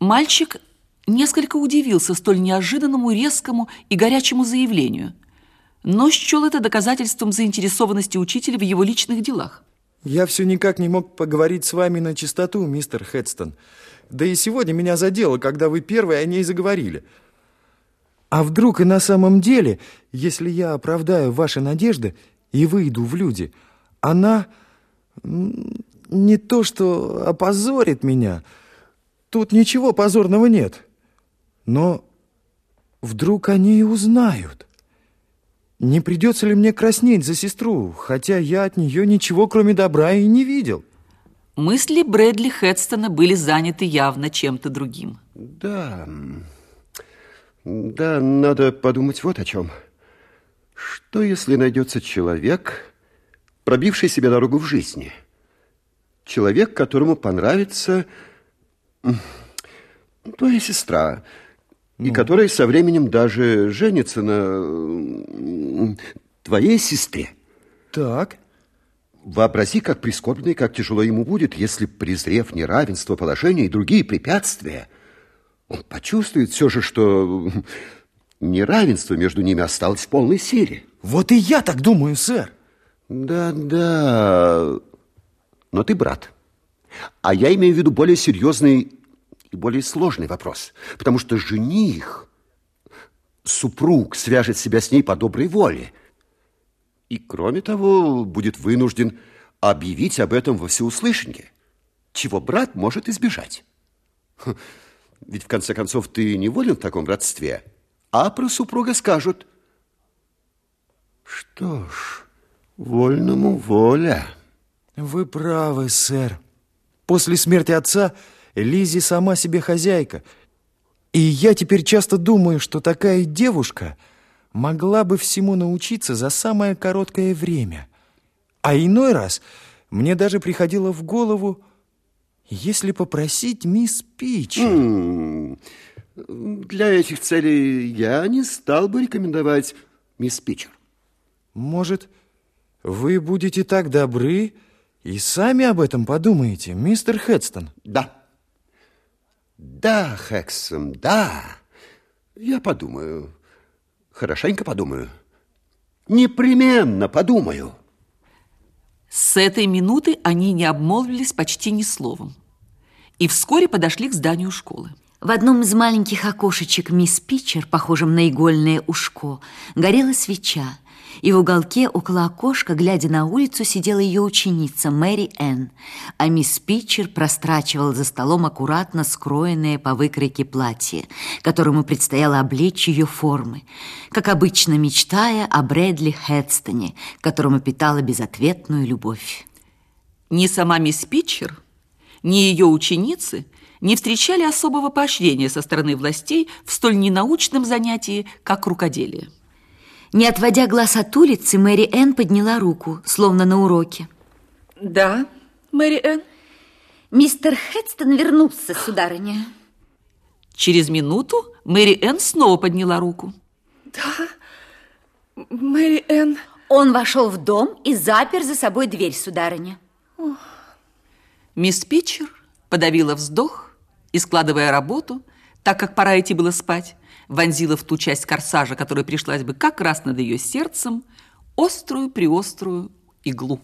Мальчик несколько удивился столь неожиданному, резкому и горячему заявлению, но счел это доказательством заинтересованности учителя в его личных делах. Я все никак не мог поговорить с вами на чистоту, мистер Хедстон. Да и сегодня меня задело, когда вы первые о ней заговорили. А вдруг и на самом деле, если я оправдаю ваши надежды и выйду в люди, она не то что опозорит меня, тут ничего позорного нет, но вдруг они и узнают. Не придется ли мне краснеть за сестру, хотя я от нее ничего, кроме добра, и не видел? Мысли Брэдли Хедстона были заняты явно чем-то другим. Да, да, надо подумать вот о чем. Что, если найдется человек, пробивший себе дорогу в жизни? Человек, которому понравится твоя сестра, ну. и которая со временем даже женится на твоей сестре. Так. Вообрази, как прискорбно и как тяжело ему будет, если, презрев неравенство положения и другие препятствия, он почувствует все же, что неравенство между ними осталось в полной силе. Вот и я так думаю, сэр. Да-да, но ты брат. А я имею в виду более серьезный и более сложный вопрос, потому что жених, супруг свяжет себя с ней по доброй воле. И, кроме того, будет вынужден объявить об этом во всеуслышание, чего брат может избежать. Ведь, в конце концов, ты не волен в таком родстве, а про супруга скажут. Что ж, вольному воля. Вы правы, сэр. После смерти отца Лизи сама себе хозяйка. И я теперь часто думаю, что такая девушка могла бы всему научиться за самое короткое время. А иной раз мне даже приходило в голову, если попросить мисс Пич... Для этих целей я не стал бы рекомендовать мисс Питчер. Может, вы будете так добры и сами об этом подумаете, мистер Хедстон? Да. Да, Хексом, да. Я подумаю. Хорошенько подумаю. Непременно подумаю. С этой минуты они не обмолвились почти ни словом. И вскоре подошли к зданию школы. В одном из маленьких окошечек мисс Питчер, похожем на игольное ушко, горела свеча, и в уголке около окошка, глядя на улицу, сидела ее ученица Мэри Энн, а мисс Питчер прострачивала за столом аккуратно скроенное по выкройке платье, которому предстояло облечь ее формы, как обычно мечтая о Брэдли Хедстоне, которому питала безответную любовь. Ни сама мисс Питчер, ни ее ученицы не встречали особого поощрения со стороны властей в столь ненаучном занятии, как рукоделие. Не отводя глаз от улицы, Мэри Энн подняла руку, словно на уроке. Да, Мэри Энн? Мистер Хедстон вернулся, сударыня. Через минуту Мэри Энн снова подняла руку. Да, Мэри Энн... Он вошел в дом и запер за собой дверь, сударыня. Мисс Питчер подавила вздох и, складывая работу, так как пора идти было спать, вонзила в ту часть корсажа, которая пришлась бы как раз над ее сердцем, острую-приострую иглу.